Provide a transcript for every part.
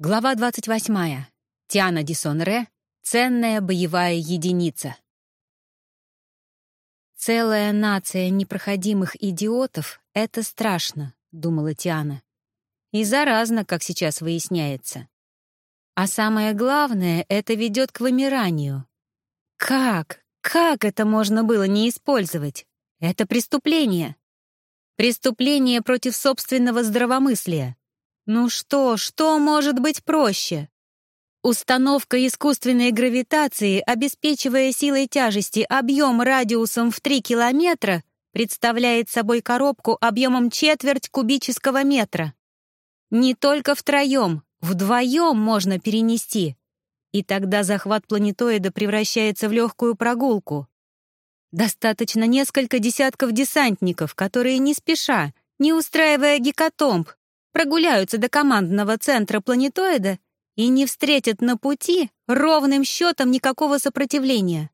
Глава 28. Тиана Дисонре. Ценная боевая единица. «Целая нация непроходимых идиотов — это страшно», — думала Тиана. «И заразно, как сейчас выясняется. А самое главное, это ведет к вымиранию. Как? Как это можно было не использовать? Это преступление. Преступление против собственного здравомыслия. Ну что, что может быть проще? Установка искусственной гравитации, обеспечивая силой тяжести объем радиусом в 3 километра, представляет собой коробку объемом четверть кубического метра. Не только втроем, вдвоем можно перенести. И тогда захват планетоида превращается в легкую прогулку. Достаточно несколько десятков десантников, которые не спеша, не устраивая гекатомб, прогуляются до командного центра планетоида и не встретят на пути ровным счетом никакого сопротивления.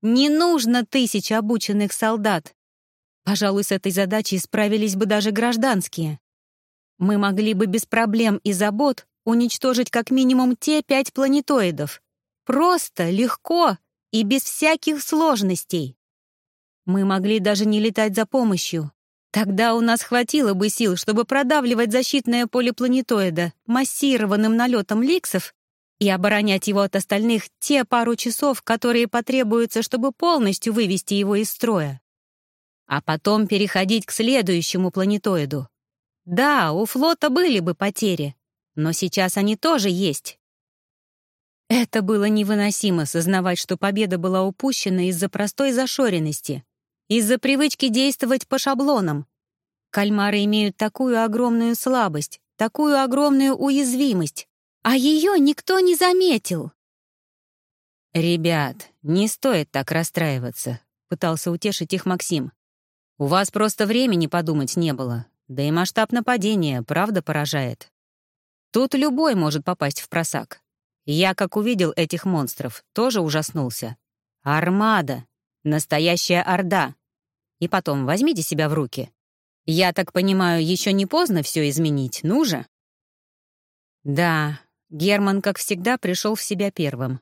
Не нужно тысяч обученных солдат. Пожалуй, с этой задачей справились бы даже гражданские. Мы могли бы без проблем и забот уничтожить как минимум те пять планетоидов. Просто, легко и без всяких сложностей. Мы могли даже не летать за помощью, Тогда у нас хватило бы сил, чтобы продавливать защитное поле планетоида массированным налетом ликсов и оборонять его от остальных те пару часов, которые потребуются, чтобы полностью вывести его из строя. А потом переходить к следующему планетоиду. Да, у флота были бы потери, но сейчас они тоже есть. Это было невыносимо сознавать, что победа была упущена из-за простой зашоренности — из-за привычки действовать по шаблонам. Кальмары имеют такую огромную слабость, такую огромную уязвимость, а ее никто не заметил. «Ребят, не стоит так расстраиваться», — пытался утешить их Максим. «У вас просто времени подумать не было, да и масштаб нападения, правда, поражает. Тут любой может попасть в просак. Я, как увидел этих монстров, тоже ужаснулся. Армада! Настоящая орда! И потом, возьмите себя в руки. Я так понимаю, еще не поздно все изменить, ну же?» «Да, Герман, как всегда, пришел в себя первым.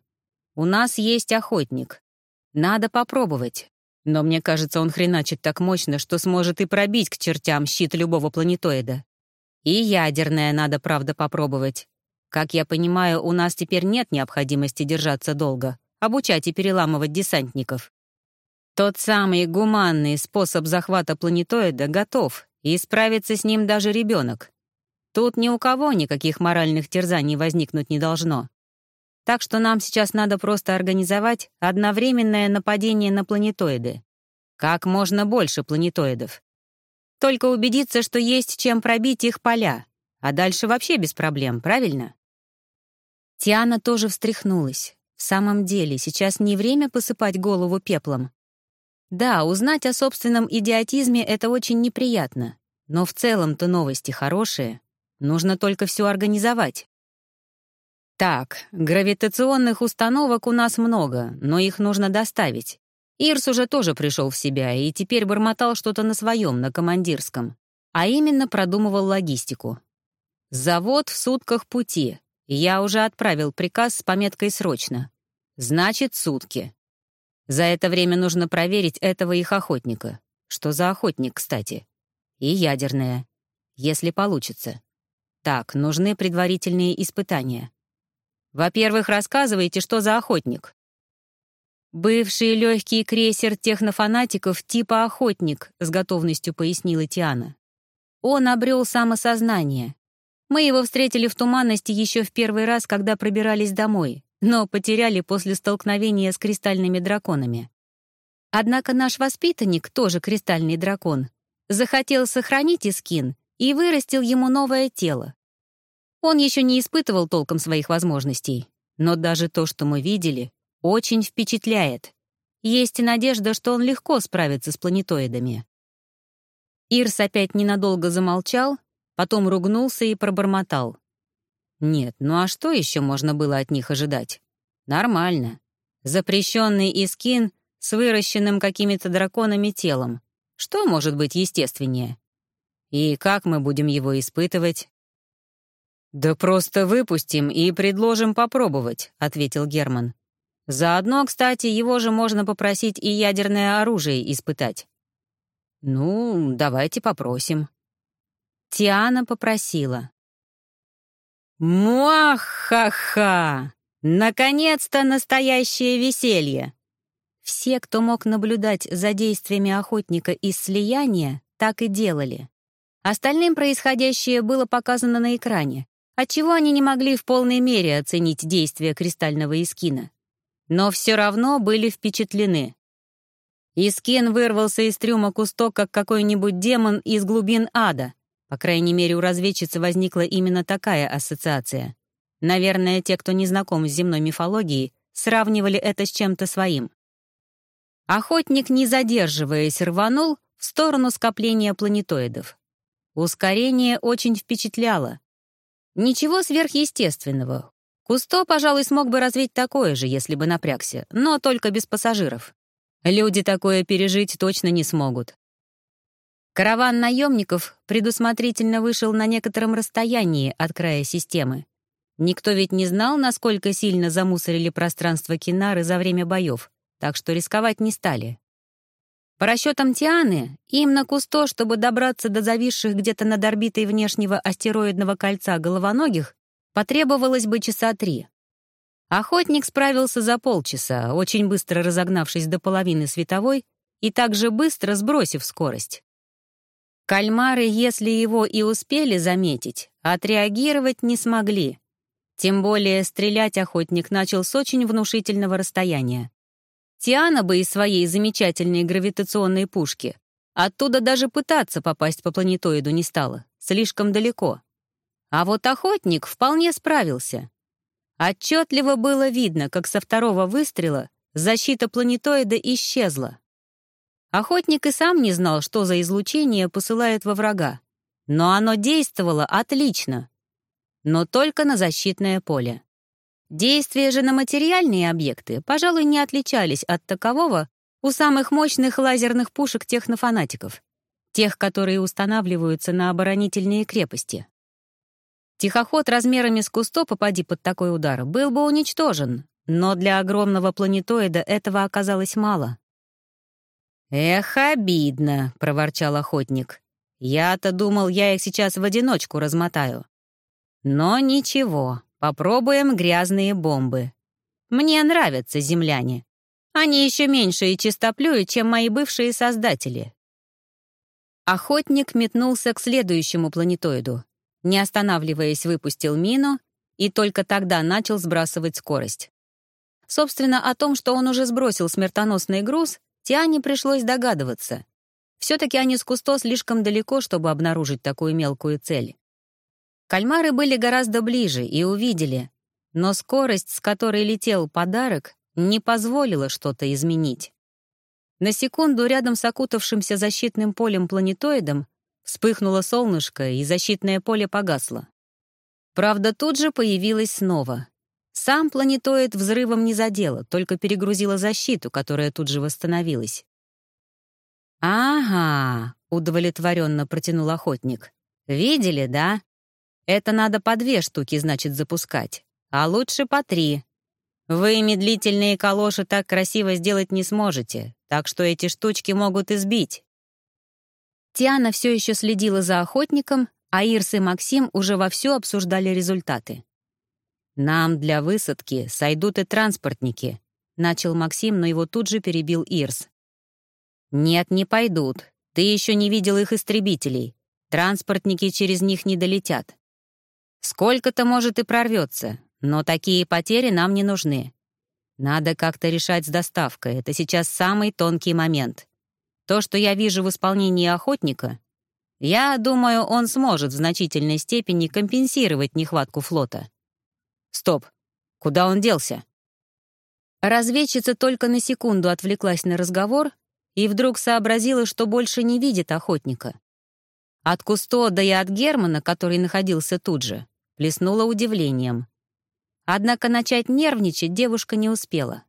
У нас есть охотник. Надо попробовать. Но мне кажется, он хреначит так мощно, что сможет и пробить к чертям щит любого планетоида. И ядерное надо, правда, попробовать. Как я понимаю, у нас теперь нет необходимости держаться долго, обучать и переламывать десантников. Тот самый гуманный способ захвата планетоида готов, и справится с ним даже ребенок. Тут ни у кого никаких моральных терзаний возникнуть не должно. Так что нам сейчас надо просто организовать одновременное нападение на планетоиды. Как можно больше планетоидов. Только убедиться, что есть чем пробить их поля, а дальше вообще без проблем, правильно? Тиана тоже встряхнулась. В самом деле, сейчас не время посыпать голову пеплом. Да, узнать о собственном идиотизме — это очень неприятно, но в целом-то новости хорошие. Нужно только все организовать. Так, гравитационных установок у нас много, но их нужно доставить. Ирс уже тоже пришел в себя и теперь бормотал что-то на своем, на командирском. А именно продумывал логистику. Завод в сутках пути. Я уже отправил приказ с пометкой «Срочно». Значит, сутки. За это время нужно проверить этого их охотника. Что за охотник, кстати? И ядерное. Если получится. Так, нужны предварительные испытания. Во-первых, рассказывайте, что за охотник. «Бывший легкий крейсер технофанатиков типа «Охотник», — с готовностью пояснила Тиана. Он обрел самосознание. Мы его встретили в туманности еще в первый раз, когда пробирались домой но потеряли после столкновения с кристальными драконами. Однако наш воспитанник, тоже кристальный дракон, захотел сохранить Искин и вырастил ему новое тело. Он еще не испытывал толком своих возможностей, но даже то, что мы видели, очень впечатляет. Есть надежда, что он легко справится с планетоидами. Ирс опять ненадолго замолчал, потом ругнулся и пробормотал. Нет, ну а что еще можно было от них ожидать? Нормально. Запрещенный искин с выращенным какими-то драконами телом. Что может быть естественнее? И как мы будем его испытывать? «Да просто выпустим и предложим попробовать», — ответил Герман. «Заодно, кстати, его же можно попросить и ядерное оружие испытать». «Ну, давайте попросим». Тиана попросила. «Муахаха! Наконец-то настоящее веселье!» Все, кто мог наблюдать за действиями охотника из слияния, так и делали. Остальным происходящее было показано на экране, отчего они не могли в полной мере оценить действия кристального Искина. Но все равно были впечатлены. Искин вырвался из трюма Кусто, как какой-нибудь демон из глубин ада. По крайней мере, у разведчицы возникла именно такая ассоциация. Наверное, те, кто не знаком с земной мифологией, сравнивали это с чем-то своим. Охотник, не задерживаясь, рванул в сторону скопления планетоидов. Ускорение очень впечатляло. Ничего сверхъестественного. Кусто, пожалуй, смог бы развить такое же, если бы напрягся, но только без пассажиров. Люди такое пережить точно не смогут. Караван наемников предусмотрительно вышел на некотором расстоянии от края системы. Никто ведь не знал, насколько сильно замусорили пространство Кинары за время боев, так что рисковать не стали. По расчетам Тианы, им на Кусто, чтобы добраться до зависших где-то над орбитой внешнего астероидного кольца головоногих, потребовалось бы часа три. Охотник справился за полчаса, очень быстро разогнавшись до половины световой и также быстро сбросив скорость. Кальмары, если его и успели заметить, отреагировать не смогли. Тем более стрелять охотник начал с очень внушительного расстояния. Тиана бы из своей замечательной гравитационной пушки оттуда даже пытаться попасть по планетоиду не стала, слишком далеко. А вот охотник вполне справился. Отчетливо было видно, как со второго выстрела защита планетоида исчезла. Охотник и сам не знал, что за излучение посылает во врага, но оно действовало отлично, но только на защитное поле. Действия же на материальные объекты, пожалуй, не отличались от такового у самых мощных лазерных пушек технофанатиков, тех, которые устанавливаются на оборонительные крепости. Тихоход размерами с кусто, попади под такой удар, был бы уничтожен, но для огромного планетоида этого оказалось мало. «Эх, обидно», — проворчал охотник. «Я-то думал, я их сейчас в одиночку размотаю. Но ничего, попробуем грязные бомбы. Мне нравятся земляне. Они еще меньше и чистоплюют, чем мои бывшие создатели. Охотник метнулся к следующему планетоиду. Не останавливаясь, выпустил мину и только тогда начал сбрасывать скорость. Собственно, о том, что он уже сбросил смертоносный груз, Тиане пришлось догадываться. Все-таки они с Кусто слишком далеко, чтобы обнаружить такую мелкую цель. Кальмары были гораздо ближе и увидели, но скорость, с которой летел подарок, не позволила что-то изменить. На секунду рядом с окутавшимся защитным полем планетоидом вспыхнуло солнышко, и защитное поле погасло. Правда, тут же появилось снова. Сам планетоид взрывом не задело, только перегрузило защиту, которая тут же восстановилась. «Ага», — удовлетворенно протянул охотник. «Видели, да? Это надо по две штуки, значит, запускать. А лучше по три. Вы медлительные калоши так красиво сделать не сможете, так что эти штучки могут избить. Тиана все еще следила за охотником, а Ирс и Максим уже вовсю обсуждали результаты. «Нам для высадки сойдут и транспортники», — начал Максим, но его тут же перебил Ирс. «Нет, не пойдут. Ты еще не видел их истребителей. Транспортники через них не долетят. Сколько-то, может, и прорвется, но такие потери нам не нужны. Надо как-то решать с доставкой, это сейчас самый тонкий момент. То, что я вижу в исполнении охотника, я думаю, он сможет в значительной степени компенсировать нехватку флота. Стоп, куда он делся? Разведчица только на секунду отвлеклась на разговор и вдруг сообразила, что больше не видит охотника. От Кустода и от Германа, который находился тут же, плеснула удивлением. Однако начать нервничать девушка не успела.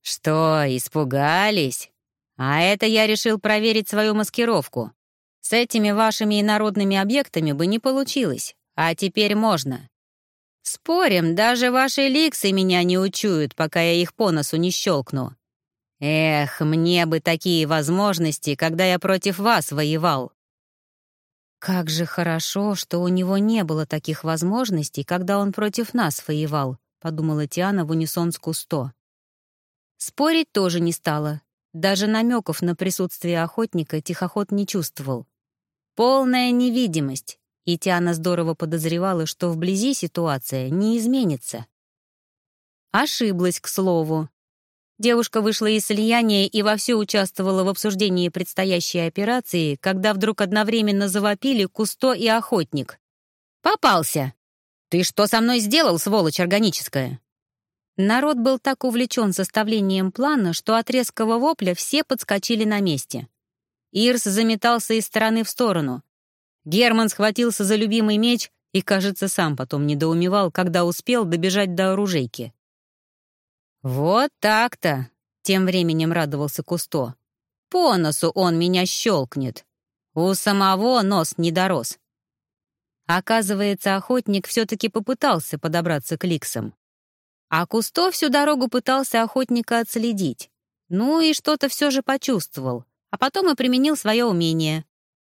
«Что, испугались? А это я решил проверить свою маскировку. С этими вашими инородными объектами бы не получилось, а теперь можно. Спорим, даже ваши ликсы меня не учуют, пока я их по носу не щелкну. Эх, мне бы такие возможности, когда я против вас воевал. Как же хорошо, что у него не было таких возможностей, когда он против нас воевал, подумала Тиана в унисон с Кусто. Спорить тоже не стала. Даже намеков на присутствие охотника тихоход не чувствовал. Полная невидимость, и Тиана здорово подозревала, что вблизи ситуация не изменится. Ошиблась, к слову. Девушка вышла из слияния и вовсю участвовала в обсуждении предстоящей операции, когда вдруг одновременно завопили Кусто и Охотник. «Попался! Ты что со мной сделал, сволочь органическая?» Народ был так увлечен составлением плана, что от резкого вопля все подскочили на месте. Ирс заметался из стороны в сторону. Герман схватился за любимый меч и, кажется, сам потом недоумевал, когда успел добежать до оружейки. «Вот так-то!» — тем временем радовался Кусто. «По носу он меня щелкнет. У самого нос не дорос». Оказывается, охотник все-таки попытался подобраться к ликсам. А Кусто всю дорогу пытался охотника отследить. Ну и что-то все же почувствовал, а потом и применил свое умение.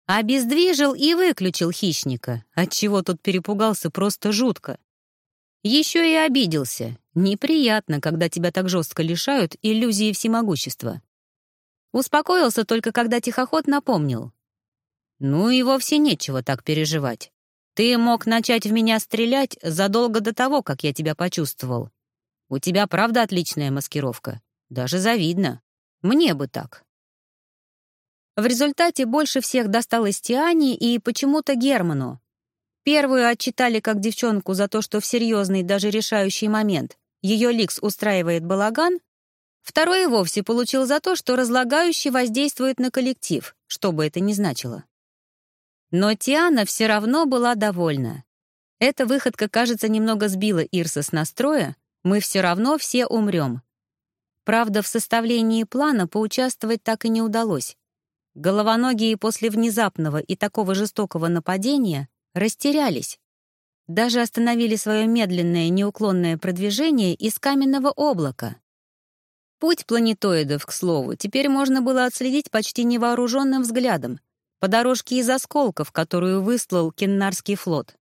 Обездвижил и выключил хищника, отчего тот перепугался просто жутко. Еще и обиделся. Неприятно, когда тебя так жестко лишают иллюзии всемогущества. Успокоился только, когда тихоход напомнил. «Ну и вовсе нечего так переживать. Ты мог начать в меня стрелять задолго до того, как я тебя почувствовал. У тебя правда отличная маскировка. Даже завидно. Мне бы так». В результате больше всех досталось Тиане и почему-то Герману. Первую отчитали как девчонку за то, что в серьезный, даже решающий момент ее Ликс устраивает балаган, второй и вовсе получил за то, что разлагающий воздействует на коллектив, что бы это ни значило. Но Тиана все равно была довольна. Эта выходка, кажется, немного сбила Ирса с настроя, мы все равно все умрем. Правда, в составлении плана поучаствовать так и не удалось. Головоногие после внезапного и такого жестокого нападения растерялись. Даже остановили свое медленное неуклонное продвижение из каменного облака. Путь планетоидов, к слову, теперь можно было отследить почти невооруженным взглядом, по дорожке из осколков, которую выслал Кеннарский флот.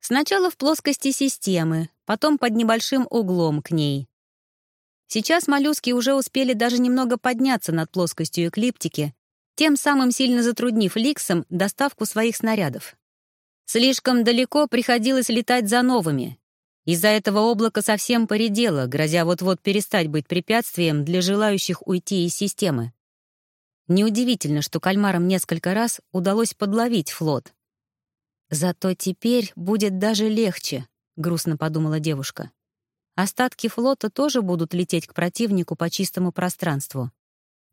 Сначала в плоскости системы, потом под небольшим углом к ней. Сейчас моллюски уже успели даже немного подняться над плоскостью эклиптики, тем самым сильно затруднив Ликсам доставку своих снарядов. Слишком далеко приходилось летать за новыми. Из-за этого облако совсем поредело, грозя вот-вот перестать быть препятствием для желающих уйти из системы. Неудивительно, что кальмарам несколько раз удалось подловить флот. «Зато теперь будет даже легче», — грустно подумала девушка. «Остатки флота тоже будут лететь к противнику по чистому пространству.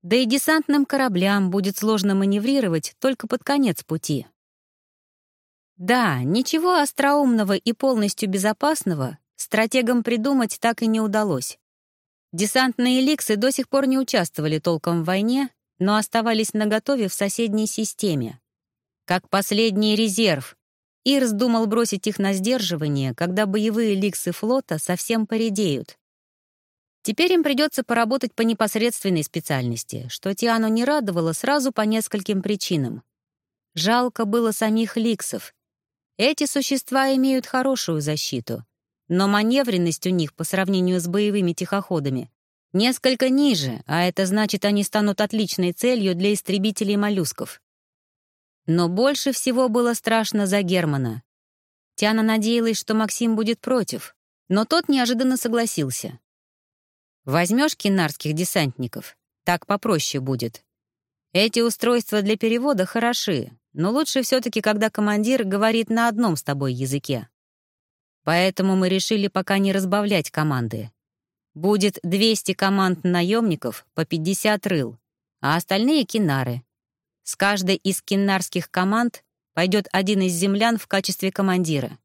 Да и десантным кораблям будет сложно маневрировать только под конец пути. Да, ничего остроумного и полностью безопасного стратегам придумать так и не удалось. Десантные ликсы до сих пор не участвовали толком в войне, но оставались наготове в соседней системе. Как последний резерв, Ирс думал бросить их на сдерживание, когда боевые ликсы флота совсем поредеют. Теперь им придется поработать по непосредственной специальности, что Тиану не радовало сразу по нескольким причинам. Жалко было самих ликсов, эти существа имеют хорошую защиту, но маневренность у них по сравнению с боевыми тихоходами несколько ниже, а это значит, они станут отличной целью для истребителей моллюсков. Но больше всего было страшно за Германа. Тиана надеялась, что Максим будет против, но тот неожиданно согласился. «Возьмешь кинарских десантников? Так попроще будет. Эти устройства для перевода хороши, но лучше все-таки, когда командир говорит на одном с тобой языке. Поэтому мы решили пока не разбавлять команды. Будет 200 команд наемников по 50 рыл, а остальные — кинары. С каждой из кинарских команд пойдет один из землян в качестве командира.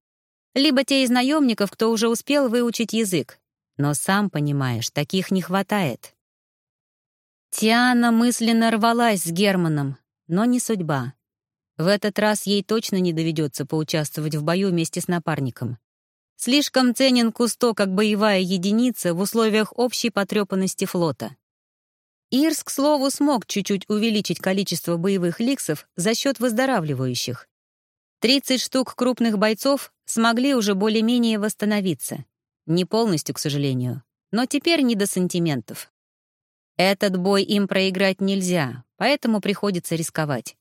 Либо те из наемников, кто уже успел выучить язык. Но сам понимаешь, таких не хватает. Тиана мысленно рвалась с Германом, но не судьба. В этот раз ей точно не доведется поучаствовать в бою вместе с напарником. Слишком ценен Кусто как боевая единица в условиях общей потрепанности флота. Ирс, к слову, смог чуть-чуть увеличить количество боевых ликсов за счет выздоравливающих. 30 штук крупных бойцов смогли уже более-менее восстановиться. Не полностью, к сожалению, но теперь не до сантиментов. Этот бой им проиграть нельзя, поэтому приходится рисковать.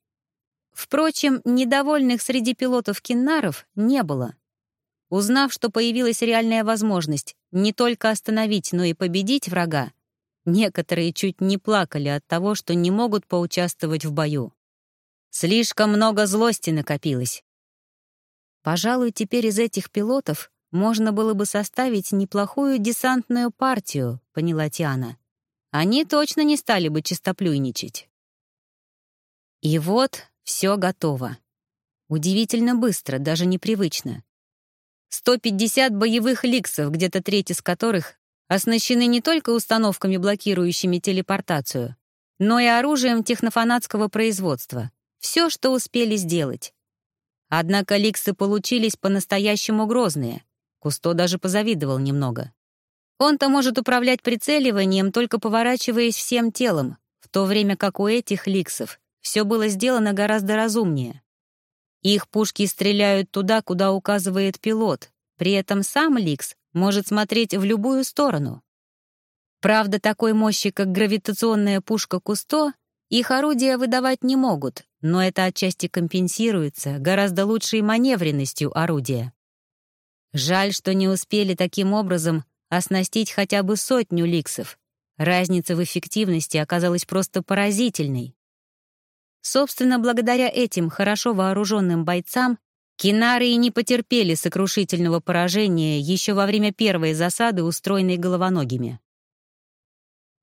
Впрочем, недовольных среди пилотов киннаров не было. Узнав, что появилась реальная возможность не только остановить, но и победить врага, некоторые чуть не плакали от того, что не могут поучаствовать в бою. Слишком много злости накопилось. Пожалуй, теперь из этих пилотов можно было бы составить неплохую десантную партию, поняла Тиана. Они точно не стали бы чистоплюйничать. И вот все готово. Удивительно быстро, даже непривычно. 150 боевых ликсов, где-то треть из которых оснащены не только установками, блокирующими телепортацию, но и оружием технофанатского производства. Все, что успели сделать. Однако ликсы получились по-настоящему грозные. Кусто даже позавидовал немного. Он-то может управлять прицеливанием, только поворачиваясь всем телом, в то время как у этих ликсов все было сделано гораздо разумнее. Их пушки стреляют туда, куда указывает пилот. При этом сам Ликс может смотреть в любую сторону. Правда, такой мощи, как гравитационная пушка Кусто, их орудия выдавать не могут, но это отчасти компенсируется гораздо лучшей маневренностью орудия. Жаль, что не успели таким образом оснастить хотя бы сотню ликсов. Разница в эффективности оказалась просто поразительной. Собственно, благодаря этим хорошо вооруженным бойцам Кинары и не потерпели сокрушительного поражения еще во время первой засады, устроенной головоногими.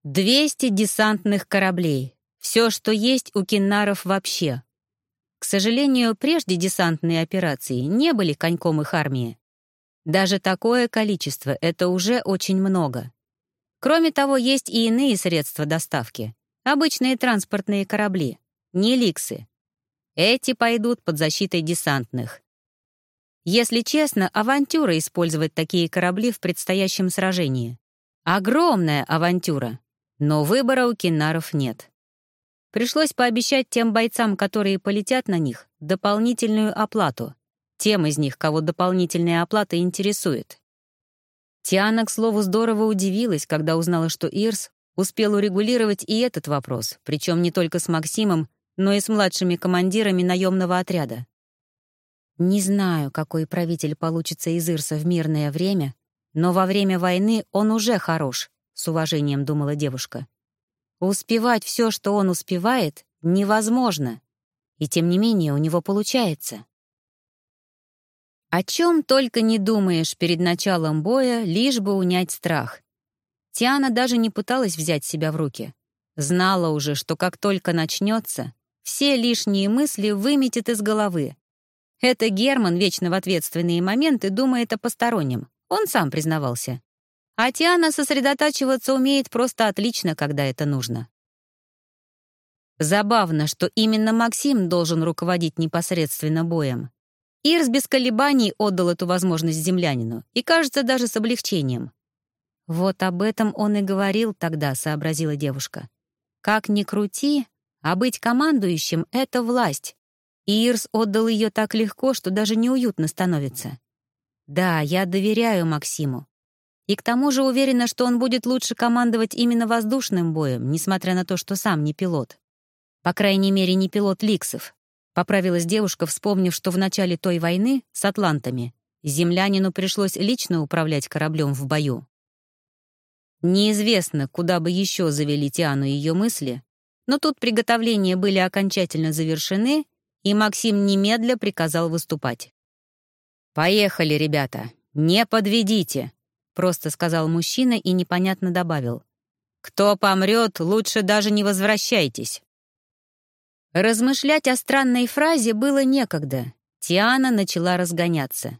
200 десантных кораблей. Все, что есть у кинаров вообще. К сожалению, прежде десантные операции не были коньком их армии. Даже такое количество — это уже очень много. Кроме того, есть и иные средства доставки. Обычные транспортные корабли — не ликсы. Эти пойдут под защитой десантных. Если честно, авантюра использовать такие корабли в предстоящем сражении. Огромная авантюра. Но выбора у кинаров нет. Пришлось пообещать тем бойцам, которые полетят на них, дополнительную оплату. Тем из них, кого дополнительная оплата интересует. Тиана, к слову, здорово удивилась, когда узнала, что Ирс успел урегулировать и этот вопрос, причем не только с Максимом, но и с младшими командирами наемного отряда. Не знаю, какой правитель получится из Ирса в мирное время, но во время войны он уже хорош, с уважением думала девушка. Успевать все, что он успевает, невозможно. И тем не менее у него получается. О чем только не думаешь перед началом боя, лишь бы унять страх. Тиана даже не пыталась взять себя в руки. Знала уже, что как только начнется, все лишние мысли выметит из головы. Это Герман вечно в ответственные моменты думает о постороннем. Он сам признавался. А Тиана сосредотачиваться умеет просто отлично, когда это нужно. Забавно, что именно Максим должен руководить непосредственно боем. Ирс без колебаний отдал эту возможность землянину, и, кажется, даже с облегчением. «Вот об этом он и говорил тогда», — сообразила девушка. «Как ни крути, а быть командующим — это власть. И Ирс отдал ее так легко, что даже неуютно становится. Да, я доверяю Максиму. И к тому же уверена, что он будет лучше командовать именно воздушным боем, несмотря на то, что сам не пилот. По крайней мере, не пилот Ликсов. Поправилась девушка, вспомнив, что в начале той войны с атлантами землянину пришлось лично управлять кораблем в бою. Неизвестно, куда бы еще завели Тиану ее мысли, но тут приготовления были окончательно завершены, и Максим немедля приказал выступать. «Поехали, ребята, не подведите», — просто сказал мужчина и непонятно добавил. «Кто помрет, лучше даже не возвращайтесь». Размышлять о странной фразе было некогда. Тиана начала разгоняться.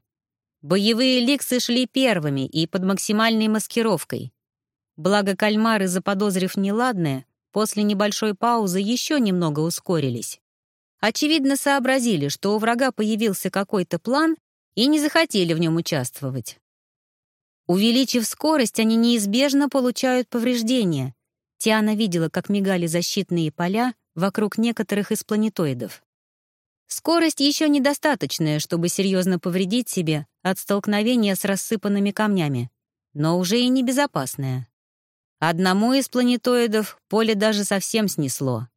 Боевые ликсы шли первыми и под максимальной маскировкой. Благо кальмары, заподозрив неладное, после небольшой паузы еще немного ускорились. очевидно, сообразили, что у врага появился какой-то план и не захотели в нем участвовать. Увеличив скорость, они неизбежно получают повреждения. Тиана видела, как мигали защитные поля вокруг некоторых из планетоидов. Скорость еще недостаточная, чтобы серьезно повредить себе от столкновения с рассыпанными камнями, но уже и небезопасная. Одному из планетоидов поле даже совсем снесло.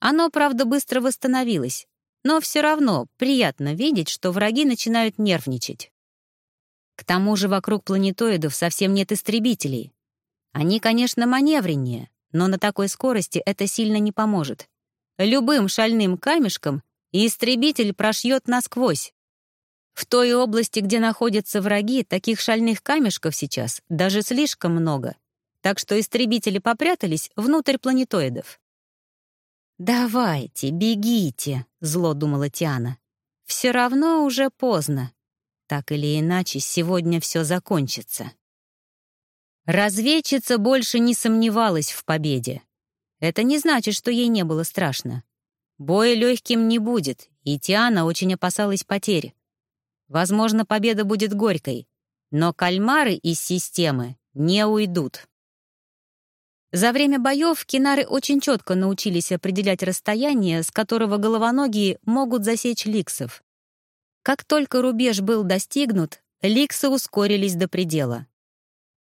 Оно, правда, быстро восстановилось, но все равно приятно видеть, что враги начинают нервничать. К тому же вокруг планетоидов совсем нет истребителей. Они, конечно, маневреннее, но на такой скорости это сильно не поможет. Любым шальным камешком истребитель прошьет насквозь. В той области, где находятся враги, таких шальных камешков сейчас даже слишком много, так что истребители попрятались внутрь планетоидов. «Давайте, бегите», — зло думала Тиана. «Все равно уже поздно. Так или иначе, сегодня все закончится. Разведчица больше не сомневалась в победе. Это не значит, что ей не было страшно. Боя легким не будет, и Тиана очень опасалась потерь. Возможно, победа будет горькой, но кальмары из системы не уйдут. За время боев кинары очень четко научились определять расстояние, с которого головоногие могут засечь ликсов. Как только рубеж был достигнут, ликсы ускорились до предела.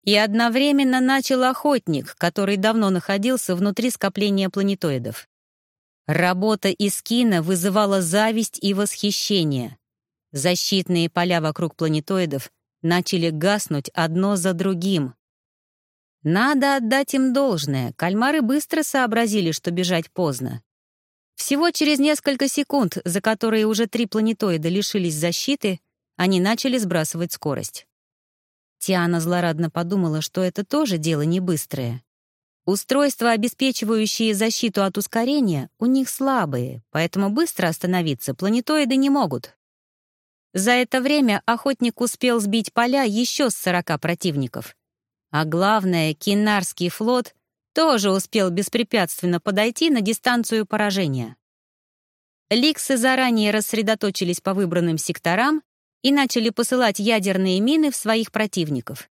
И одновременно начал охотник, который давно находился внутри скопления планетоидов. Работа Искина вызывала зависть и восхищение. Защитные поля вокруг планетоидов начали гаснуть одно за другим. Надо отдать им должное, кальмары быстро сообразили, что бежать поздно. Всего через несколько секунд, за которые уже три планетоида лишились защиты, они начали сбрасывать скорость. Тиана злорадно подумала, что это тоже дело не быстрое. Устройства, обеспечивающие защиту от ускорения, у них слабые, поэтому быстро остановиться планетоиды не могут. За это время охотник успел сбить поля еще с 40 противников. А главное, Кинарский флот тоже успел беспрепятственно подойти на дистанцию поражения. Ликсы заранее рассредоточились по выбранным секторам и начали посылать ядерные мины в своих противников.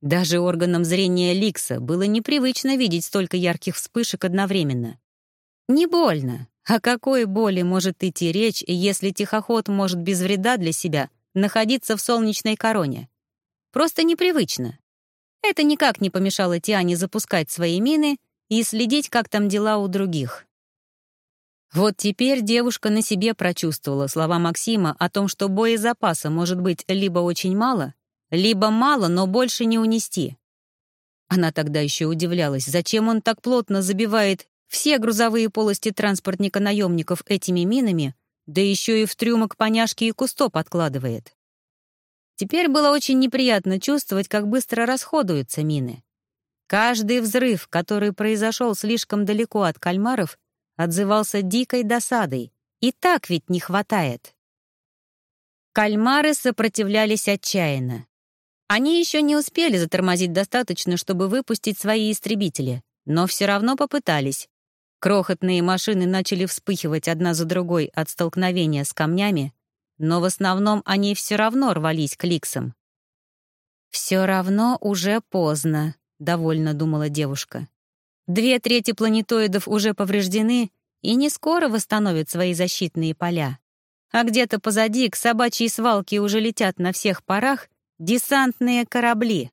Даже органам зрения Ликса было непривычно видеть столько ярких вспышек одновременно. Не больно. О какой боли может идти речь, если тихоход может без вреда для себя находиться в солнечной короне? Просто непривычно. Это никак не помешало Тиане запускать свои мины и следить, как там дела у других. Вот теперь девушка на себе прочувствовала слова Максима о том, что боезапаса может быть либо очень мало, либо мало, но больше не унести. Она тогда еще удивлялась, зачем он так плотно забивает все грузовые полости транспортника наемников этими минами, да еще и в трюмок поняшки и кусто подкладывает. Теперь было очень неприятно чувствовать, как быстро расходуются мины. Каждый взрыв, который произошел слишком далеко от кальмаров, отзывался дикой досадой. И так ведь не хватает. Кальмары сопротивлялись отчаянно. Они еще не успели затормозить достаточно, чтобы выпустить свои истребители, но все равно попытались. Крохотные машины начали вспыхивать одна за другой от столкновения с камнями, но в основном они все равно рвались к ликсам. «Все равно уже поздно», — довольно думала девушка. «Две трети планетоидов уже повреждены и не скоро восстановят свои защитные поля. А где-то позади к собачьей свалке уже летят на всех парах десантные корабли.